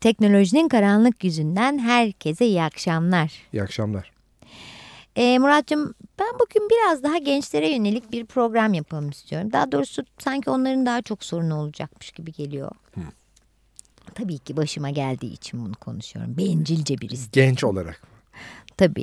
Teknolojinin karanlık yüzünden herkese iyi akşamlar. İyi akşamlar. Ee, Muratcığım ben bugün biraz daha gençlere yönelik bir program yapalım istiyorum. Daha doğrusu sanki onların daha çok sorunu olacakmış gibi geliyor. Hı. Tabii ki başıma geldiği için bunu konuşuyorum. Bencilce birisi. Genç olarak. Tabii.